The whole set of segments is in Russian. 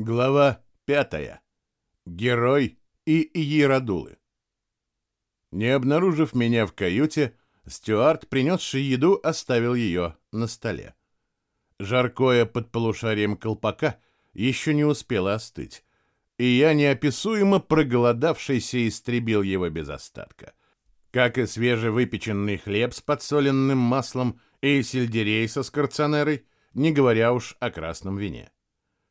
Глава пятая. Герой и Иерадулы. Не обнаружив меня в каюте, Стюарт, принесший еду, оставил ее на столе. Жаркое под полушарием колпака еще не успело остыть, и я, неописуемо проголодавшийся, истребил его без остатка. Как и свежевыпеченный хлеб с подсоленным маслом и сельдерей со скорционерой, не говоря уж о красном вине.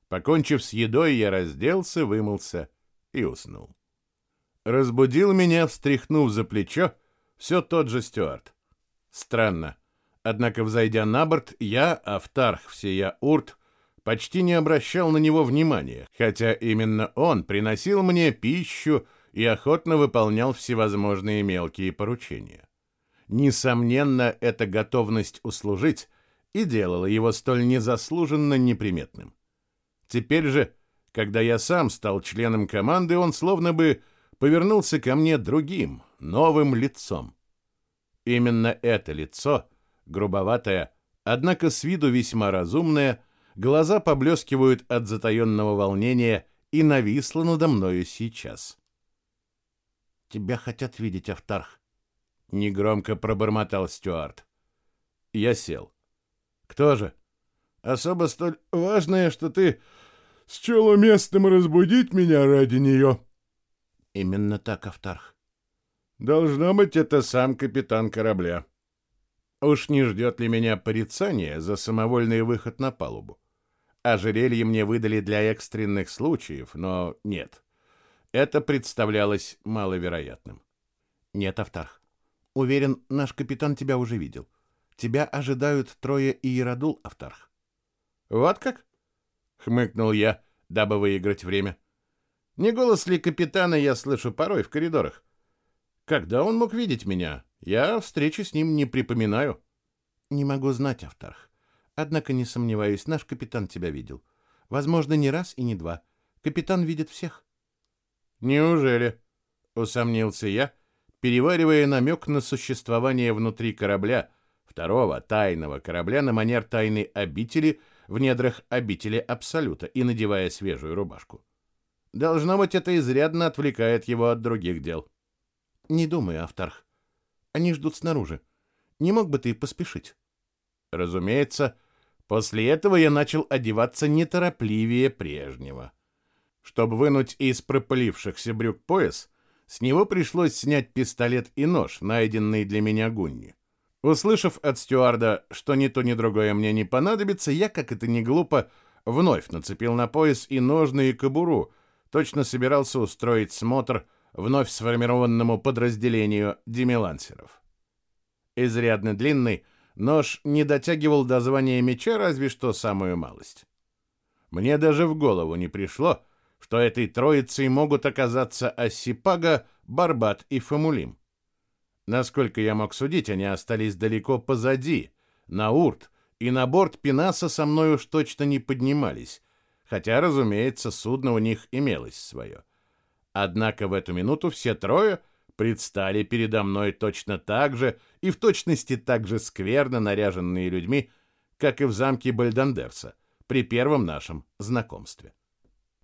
Покончив с едой, я разделся, вымылся и уснул. Разбудил меня, встряхнув за плечо, все тот же Стюарт. Странно. Однако, взойдя на борт, я, Автарх всея Урт, почти не обращал на него внимания, хотя именно он приносил мне пищу и охотно выполнял всевозможные мелкие поручения. Несомненно, эта готовность услужить и делала его столь незаслуженно неприметным. Теперь же, когда я сам стал членом команды, он словно бы повернулся ко мне другим, новым лицом. Именно это лицо, грубоватое, однако с виду весьма разумное, глаза поблескивают от затаенного волнения и нависло надо мною сейчас. «Тебя хотят видеть, Автарх», — негромко пробормотал Стюарт. Я сел. «Кто же?» «Особо столь важное, что ты счела местом разбудить меня ради нее. Именно так, Автарх. Должно быть, это сам капитан корабля. Уж не ждет ли меня порицание за самовольный выход на палубу? Ожерелье мне выдали для экстренных случаев, но нет. Это представлялось маловероятным. Нет, Автарх. Уверен, наш капитан тебя уже видел. Тебя ожидают трое Иерадул, Автарх. Вот как? — хмыкнул я, дабы выиграть время. «Не голос ли капитана я слышу порой в коридорах? Когда он мог видеть меня? Я встречи с ним не припоминаю». «Не могу знать, Автарх. Однако не сомневаюсь, наш капитан тебя видел. Возможно, не раз и не два. Капитан видит всех». «Неужели?» — усомнился я, переваривая намек на существование внутри корабля, второго тайного корабля на манер тайной обители — в недрах обители Абсолюта и надевая свежую рубашку. Должно быть, это изрядно отвлекает его от других дел. Не думаю, Автарх. Они ждут снаружи. Не мог бы ты поспешить? Разумеется, после этого я начал одеваться неторопливее прежнего. Чтобы вынуть из пропылившихся брюк пояс, с него пришлось снять пистолет и нож, найденный для меня Гунни. Услышав от стюарда, что ни то, ни другое мне не понадобится, я, как это не глупо, вновь нацепил на пояс и ножны, и кобуру, точно собирался устроить смотр вновь сформированному подразделению демилансеров. Изрядно длинный, нож не дотягивал до звания меча разве что самую малость. Мне даже в голову не пришло, что этой троицей могут оказаться Осипага, Барбат и Фамулим. Насколько я мог судить, они остались далеко позади, на урт, и на борт Пинаса со мной уж точно не поднимались, хотя, разумеется, судно у них имелось свое. Однако в эту минуту все трое предстали передо мной точно так же и в точности так же скверно наряженные людьми, как и в замке Бальдандерса при первом нашем знакомстве.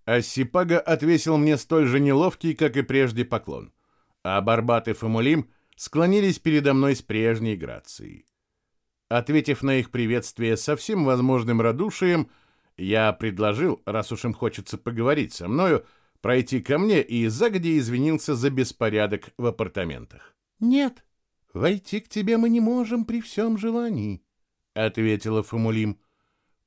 Ассипага отвесил мне столь же неловкий, как и прежде, поклон, а Барбат и Фамулим — склонились передо мной с прежней грацией. Ответив на их приветствие со всем возможным радушием, я предложил, раз уж им хочется поговорить со мною, пройти ко мне и загодя извинился за беспорядок в апартаментах. «Нет, войти к тебе мы не можем при всем желании», — ответила Фамулим.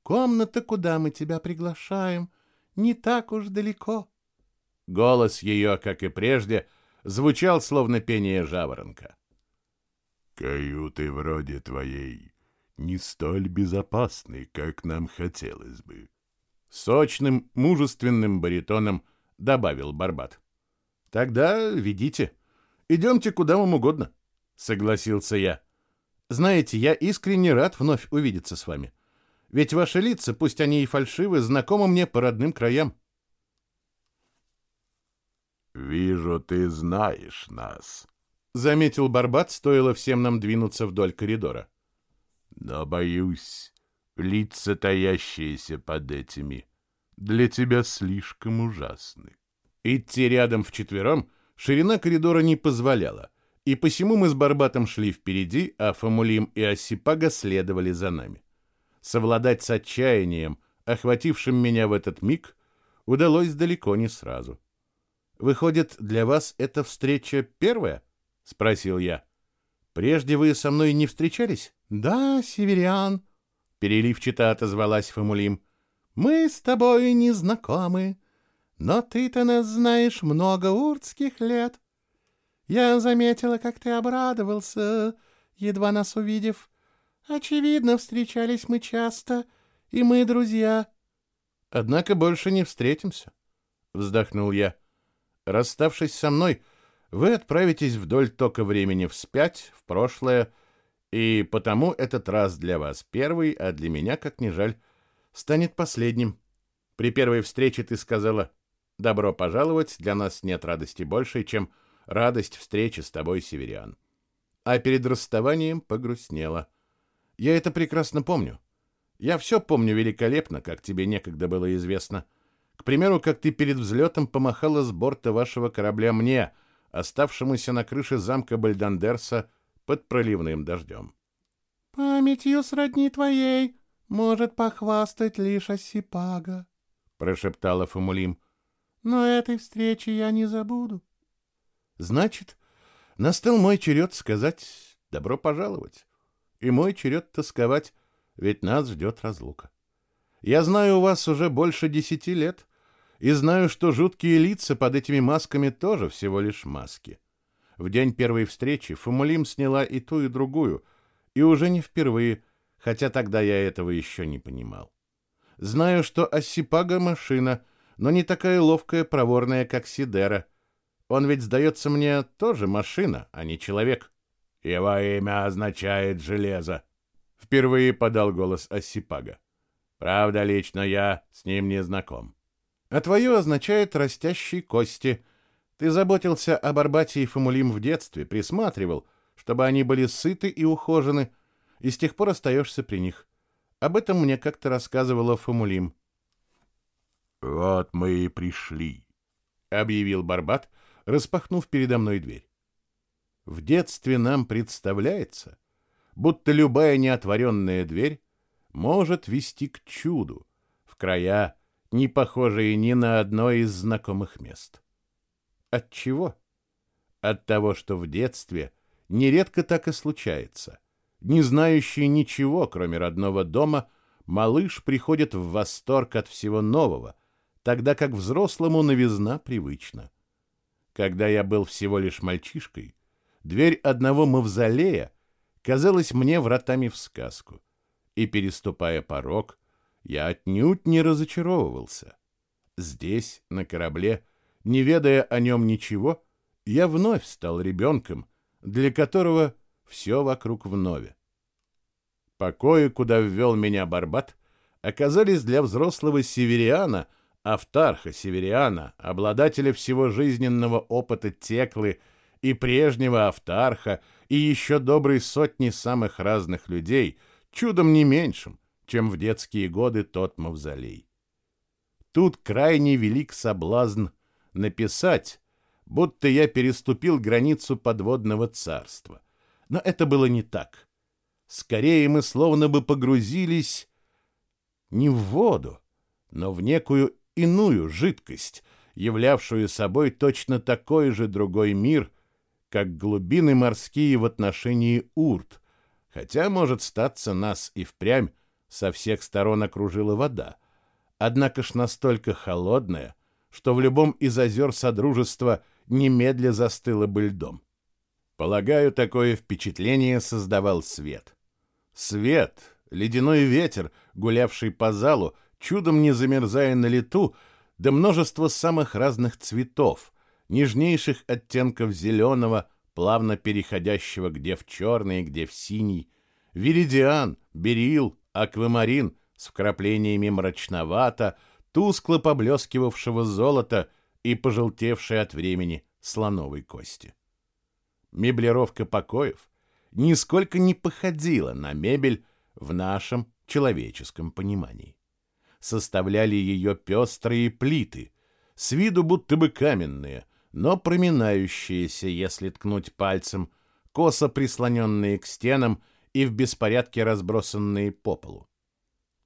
«Комната, куда мы тебя приглашаем, не так уж далеко». Голос ее, как и прежде, — звучал словно пение жаворонка. «Каюты вроде твоей не столь безопасны, как нам хотелось бы», — сочным, мужественным баритоном добавил Барбат. «Тогда ведите. Идемте куда вам угодно», — согласился я. «Знаете, я искренне рад вновь увидеться с вами. Ведь ваши лица, пусть они и фальшивы, знакомы мне по родным краям». «Вижу, ты знаешь нас», — заметил Барбат, стоило всем нам двинуться вдоль коридора. «Но, боюсь, лица, таящиеся под этими для тебя слишком ужасны. Идти рядом вчетвером ширина коридора не позволяла, и посему мы с Барбатом шли впереди, а Фамулим и Осипага следовали за нами. Совладать с отчаянием, охватившим меня в этот миг, удалось далеко не сразу. «Выходит, для вас эта встреча первая?» — спросил я. «Прежде вы со мной не встречались?» «Да, северян», — переливчато отозвалась Фамулим. «Мы с тобой не знакомы, но ты-то нас знаешь много уртских лет. Я заметила, как ты обрадовался, едва нас увидев. Очевидно, встречались мы часто, и мы друзья. Однако больше не встретимся, вздохнул я. Расставшись со мной, вы отправитесь вдоль тока времени вспять, в прошлое, и потому этот раз для вас первый, а для меня, как ни жаль, станет последним. При первой встрече ты сказала «Добро пожаловать, для нас нет радости большей, чем радость встречи с тобой, северян. А перед расставанием погрустнела. Я это прекрасно помню. Я все помню великолепно, как тебе некогда было известно. К примеру, как ты перед взлетом помахала с борта вашего корабля мне, оставшемуся на крыше замка Бальдандерса под проливным дождем. «Памятью сродни твоей может похвастать лишь Осипага», — прошептала Фомулим. «Но этой встречи я не забуду. Значит, настал мой черед сказать «добро пожаловать», и мой черед тосковать, ведь нас ждет разлука. Я знаю вас уже больше десяти лет, и знаю, что жуткие лица под этими масками тоже всего лишь маски. В день первой встречи Фумулим сняла и ту, и другую, и уже не впервые, хотя тогда я этого еще не понимал. Знаю, что Ассипага машина, но не такая ловкая, проворная, как Сидера — он ведь, сдается мне, тоже машина, а не человек. Его имя означает «железо», — впервые подал голос Осипага. Правда, лично я с ним не знаком. А твое означает «растящие кости». Ты заботился об Арбате и Фамулим в детстве, присматривал, чтобы они были сыты и ухожены, и с тех пор остаешься при них. Об этом мне как-то рассказывала Фамулим. «Вот мы и пришли», — объявил Барбат, распахнув передо мной дверь. В детстве нам представляется, будто любая неотворенная дверь может вести к чуду, в края, не похожие ни на одно из знакомых мест. От чего? От того, что в детстве нередко так и случается. Не знающий ничего, кроме родного дома, малыш приходит в восторг от всего нового, тогда как взрослому новизна привычна. Когда я был всего лишь мальчишкой, дверь одного мавзолея казалась мне вратами в сказку, и, переступая порог, я отнюдь не разочаровывался. Здесь, на корабле, не ведая о нем ничего, я вновь стал ребенком, для которого все вокруг вновь. Покои, куда ввел меня Барбат, оказались для взрослого севериана Автарха Севериана, обладателя всего жизненного опыта Теклы и прежнего Автарха, и еще доброй сотни самых разных людей, чудом не меньшим, чем в детские годы тот мавзолей. Тут крайне велик соблазн написать, будто я переступил границу подводного царства. Но это было не так. Скорее мы словно бы погрузились не в воду, но в некую иную жидкость, являвшую собой точно такой же другой мир, как глубины морские в отношении урт, хотя, может, статься нас и впрямь со всех сторон окружила вода, однако ж настолько холодная, что в любом из озер Содружества немедля застыло бы льдом. Полагаю, такое впечатление создавал свет. Свет, ледяной ветер, гулявший по залу, чудом не замерзая на лету, да множество самых разных цветов, нежнейших оттенков зеленого, плавно переходящего где в черный, где в синий, виридиан, берил, аквамарин с вкраплениями мрачновато, тускло поблескивавшего золота и пожелтевшей от времени слоновой кости. Меблировка покоев нисколько не походила на мебель в нашем человеческом понимании. составляли ее пестрые плиты, с виду будто бы каменные, но проминающиеся, если ткнуть пальцем, косо прислоненные к стенам и в беспорядке разбросанные по полу.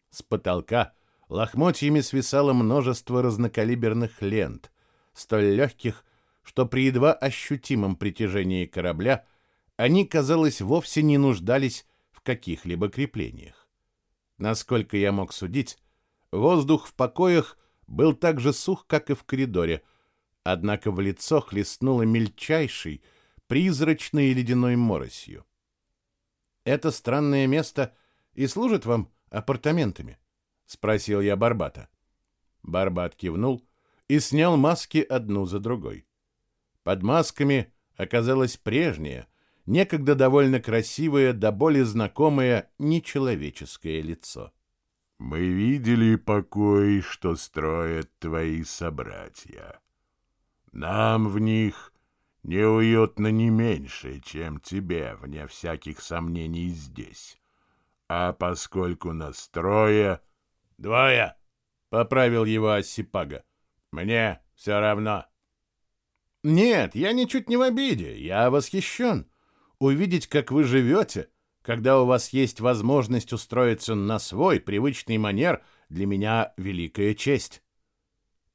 С потолка лохмотьями свисало множество разнокалиберных лент, столь легких, что при едва ощутимом притяжении корабля они, казалось, вовсе не нуждались в каких-либо креплениях. Насколько я мог судить, воздух в покоях был так же сух, как и в коридоре, однако в лицо хлестнуло мельчайшей, призрачной ледяной моросью. «Это странное место и служит вам апартаментами?» — спросил я Барбата. Барбат кивнул и снял маски одну за другой. Под масками оказалась прежняя, некогда довольно красивое, до боли знакомое нечеловеческое лицо. «Мы видели покой, что строят твои собратья. Нам в них неуютно не меньше, чем тебе, вне всяких сомнений, здесь. А поскольку нас трое...» «Двое!» — поправил его Осипага. «Мне все равно». «Нет, я ничуть не в обиде, я восхищен увидеть, как вы живете, когда у вас есть возможность устроиться на свой привычный манер, для меня великая честь.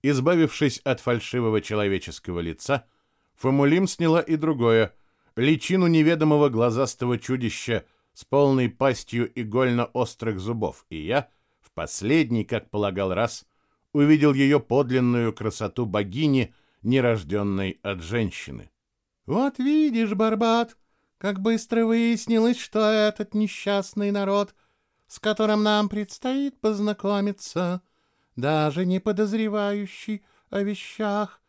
Избавившись от фальшивого человеческого лица, Фомулим сняла и другое, личину неведомого глазастого чудища с полной пастью игольно-острых зубов, и я, в последний, как полагал раз, увидел ее подлинную красоту богини, нерожденной от женщины. «Вот видишь, Барбат!» как быстро выяснилось, что этот несчастный народ, с которым нам предстоит познакомиться, даже не подозревающий о вещах,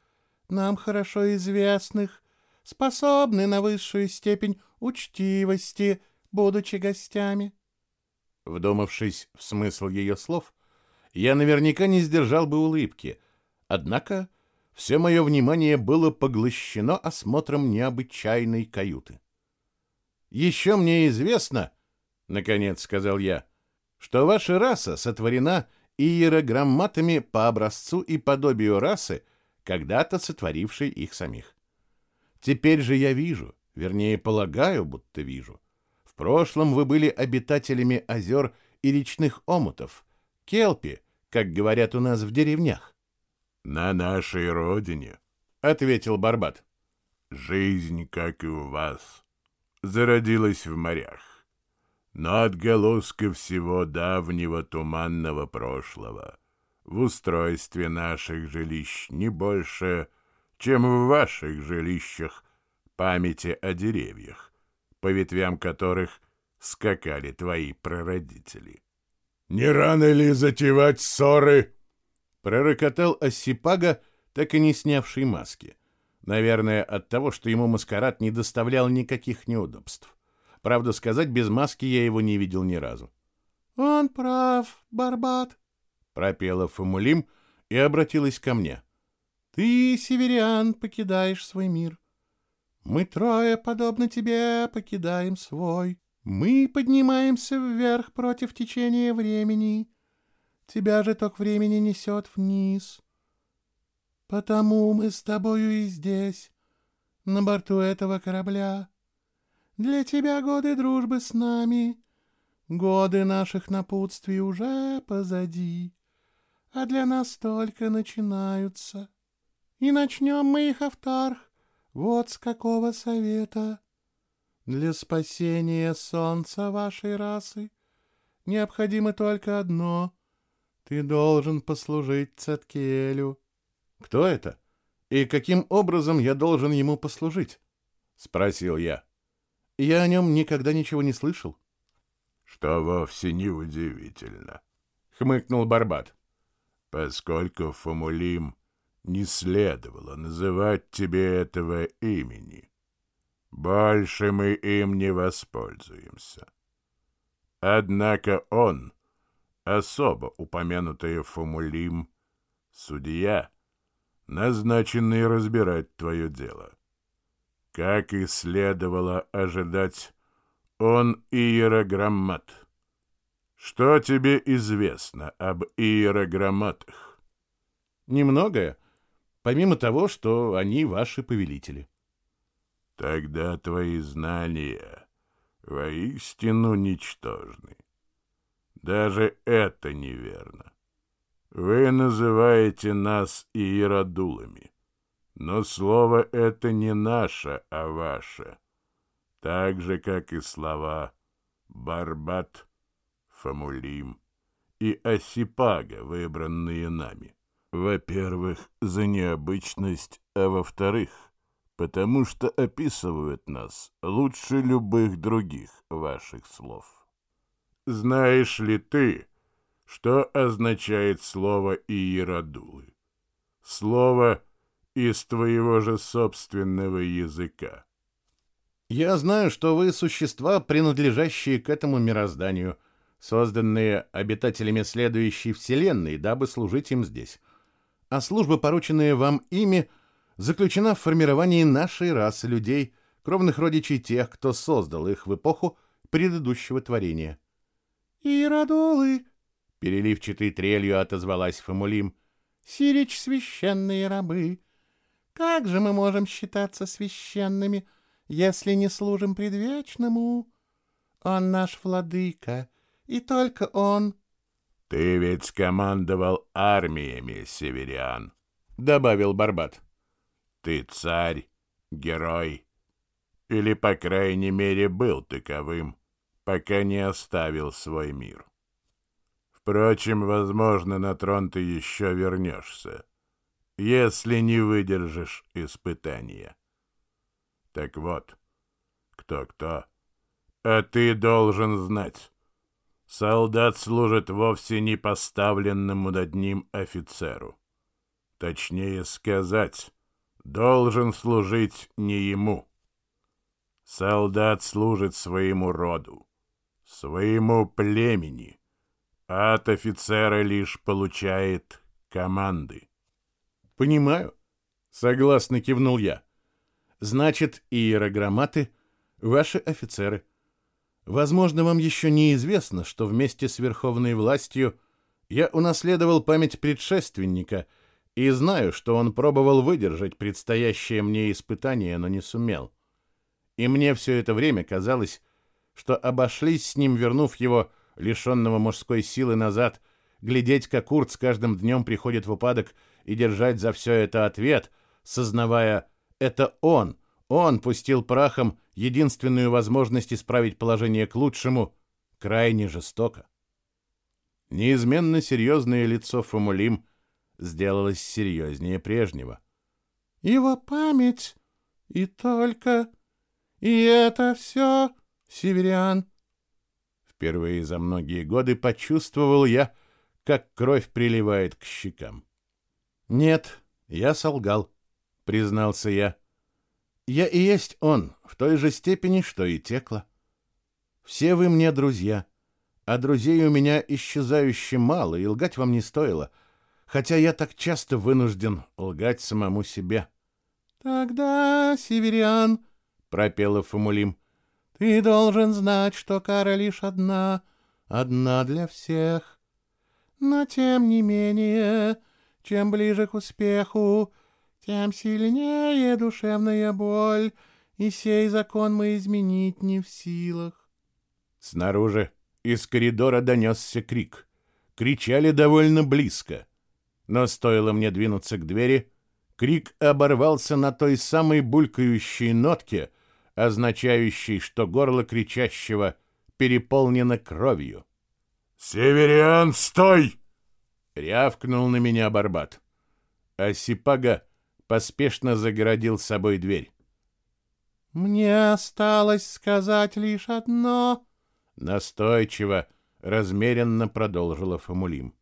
нам хорошо известных, способны на высшую степень учтивости, будучи гостями. Вдумавшись в смысл ее слов, я наверняка не сдержал бы улыбки, однако все мое внимание было поглощено осмотром необычайной каюты. Еще мне известно, — наконец сказал я, — что ваша раса сотворена иерограмматами по образцу и подобию расы, когда-то сотворившей их самих. Теперь же я вижу, вернее, полагаю, будто вижу. В прошлом вы были обитателями озер и речных омутов, келпи, как говорят у нас в деревнях. — На нашей родине, — ответил Барбат. — Жизнь, как и у вас, зародилась в морях, но отголоска всего давнего туманного прошлого в устройстве наших жилищ не больше, чем в ваших жилищах памяти о деревьях, по ветвям которых скакали твои прародители. «Не рано ли затевать ссоры?» — пророкотал Осипага, так и не снявший маски. Наверное, от того, что ему маскарад не доставлял никаких неудобств. Правда сказать, без маски я его не видел ни разу. «Он прав, Барбат», — пропела Фомулим и обратилась ко мне. «Ты, северян, покидаешь свой мир. Мы трое, подобно тебе, покидаем свой. Мы поднимаемся вверх против течения времени. Тебя же ток времени несет вниз. Потому мы с тобою и здесь, на борту этого корабля. Для тебя годы дружбы с нами, годы наших напутствий уже позади, а для нас только начинаются. И начнем мы их, Автарх, вот с какого совета. Для спасения солнца вашей расы необходимо только одно — ты должен послужить Цеткелю. «Кто это? И каким образом я должен ему послужить?» — спросил я. «Я о нем никогда ничего не слышал». «Что вовсе не удивительно», — хмыкнул Барбат. «Поскольку Фомулим не следовало называть тебе этого имени, больше мы им не воспользуемся. Однако он, особо упомянутый Фомулим, судья, назначенный разбирать твое дело. Как и следовало ожидать, он иерограммат. Что тебе известно об иерограмматах? Немногое, помимо того, что они ваши повелители. Тогда твои знания воистину ничтожны. Даже это неверно. Вы называете нас иеродулами, но слово это не наше, а ваше, так же, как и слова «барбат», «фамулим» и «осипага», выбранные нами. Во-первых, за необычность, а во-вторых, потому что описывают нас лучше любых других ваших слов. Знаешь ли ты, что означает слово «иеродулы»? Слово из твоего же собственного языка. Я знаю, что вы существа, принадлежащие к этому мирозданию, созданные обитателями следующей вселенной, дабы служить им здесь. А служба, порученная вам ими, заключена в формировании нашей расы людей, кровных родичей тех, кто создал их в эпоху предыдущего творения. «Иродолы!» — переливчатой трелью отозвалась Фомулим. «Сирич священные рабы! Как же мы можем считаться священными, если не служим предвечному? Он наш владыка, и только он...» «Ты ведь скомандовал армиями, северян», — добавил Барбат. «Ты царь, герой, или, по крайней мере, был таковым, пока не оставил свой мир. Впрочем, возможно, на трон ты еще вернешься, если не выдержишь испытания. Так вот, кто-кто, а ты должен знать». Солдат служит вовсе не поставленному над ним офицеру. Точнее сказать, должен служить не ему. Солдат служит своему роду, своему племени, а от офицера лишь получает команды. «Понимаю», — согласно кивнул я. «Значит, иерограмматы — ваши офицеры». Возможно, вам еще неизвестно, что вместе с верховной властью я унаследовал память предшественника и знаю, что он пробовал выдержать предстоящее мне испытание, но не сумел. И мне все это время казалось, что обошлись с ним, вернув его, лишенного мужской силы, назад, глядеть, как Урт с каждым днем приходит в упадок, и держать за все это ответ, сознавая «это он», он пустил прахом единственную возможность исправить положение к лучшему, крайне жестоко. Неизменно серьезное лицо Фомулим сделалось серьезнее прежнего. «Его память и только... И это все, северян!» Впервые за многие годы почувствовал я, как кровь приливает к щекам. «Нет, я солгал», — признался я. Я и есть он, в той же степени, что и Текла. Все вы мне друзья, а друзей у меня исчезающе мало, и лгать вам не стоило, хотя я так часто вынужден лгать самому себе. — Тогда, северян, — пропела Фомулим, — ты должен знать, что кара лишь одна, одна для всех. Но тем не менее, чем ближе к успеху, тем сильнее душевная боль, и сей закон мы изменить не в силах. Снаружи из коридора донесся крик. Кричали довольно близко. Но стоило мне двинуться к двери, крик оборвался на той самой булькающей нотке, означающей, что горло кричащего переполнено кровью. «Севериан, стой!» — рявкнул на меня Барбат. А Сипага поспешно загородил собой дверь. «Мне осталось сказать лишь одно», — настойчиво, размеренно продолжила Фомулим.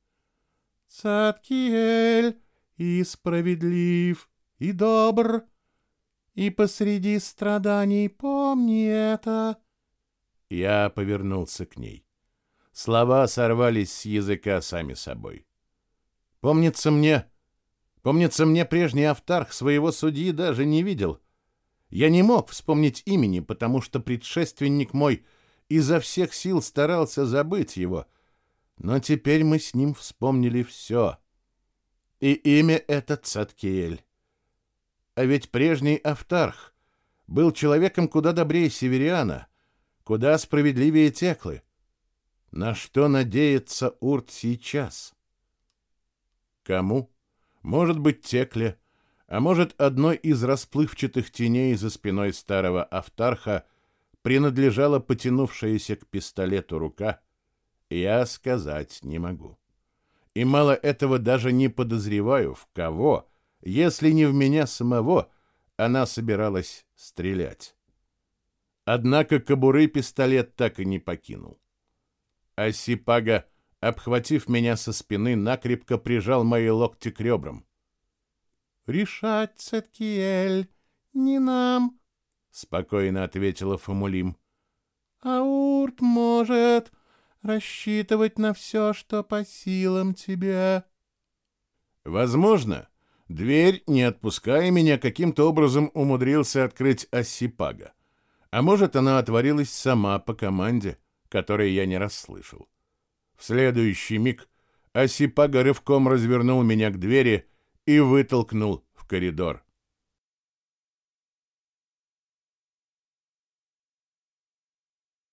«Цаткиэль и справедлив, и добр, и посреди страданий помни это». Я повернулся к ней. Слова сорвались с языка сами собой. Помнится мне, Помнится, мне прежний автарх своего судьи даже не видел. Я не мог вспомнить имени, потому что предшественник мой изо всех сил старался забыть его, Но теперь мы с ним вспомнили все. И имя это Цаткиэль. А ведь прежний Автарх был человеком куда добрее Севериана, куда справедливее Теклы. На что надеется Урт сейчас? Кому? Может быть, Текле, а может, одной из расплывчатых теней за спиной старого Автарха принадлежала потянувшаяся к пистолету рука, я сказать не могу. И мало этого даже не подозреваю, в кого, если не в меня самого, она собиралась стрелять. Однако кобуры пистолет так и не покинул. А Сипага, обхватив меня со спины, накрепко прижал мои локти к ребрам. «Решать, Цеткиэль, не нам», — спокойно ответила Фомулим. «Аурт может рассчитывать на все, что по силам тебе». «Возможно, дверь, не отпуская меня, каким-то образом умудрился открыть Ассипага. А может, она отворилась сама по команде, которой я не расслышал. В следующий миг Осипага рывком развернул меня к двери и вытолкнул в коридор.